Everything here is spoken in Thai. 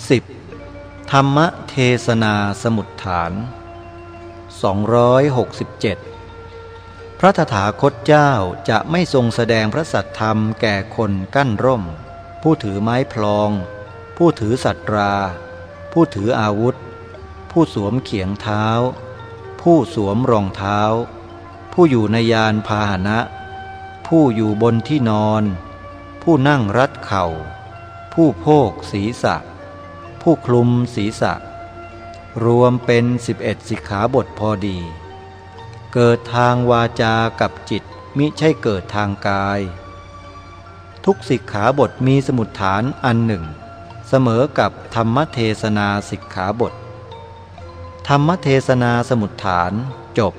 10. ธรรมเทศนาสมุดฐาน 267 พระตถาคตเจ้าจะไม่ทรงแสดงพระสัทธรรมแก่คนกั้นร่ม ผู้ถือไม้พลอง ผู้ถือสัตรา ผู้ถืออาวุธ ผู้สวมเขียงเท้า ผู้สวมรองเท้า ผู้อยู่ในยานพาหนะ ผู้อยู่บนที่นอน ผู้นั่งรัดเข่า ผู้โพกศีรษะ ผู้คลุมศีรษะ รวมเป็น 11 สิกขาบทพอดี เกิดทางวาจากับจิตมิใช่เกิดทางกาย ทุกสิกขาบทมีสมุดฐานอันหนึ่ง เสมอกับธรรมเทศนาสิกขาบท ธรรมเทศนาสมุดฐานจบ